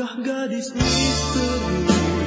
Tahukah gadis misteri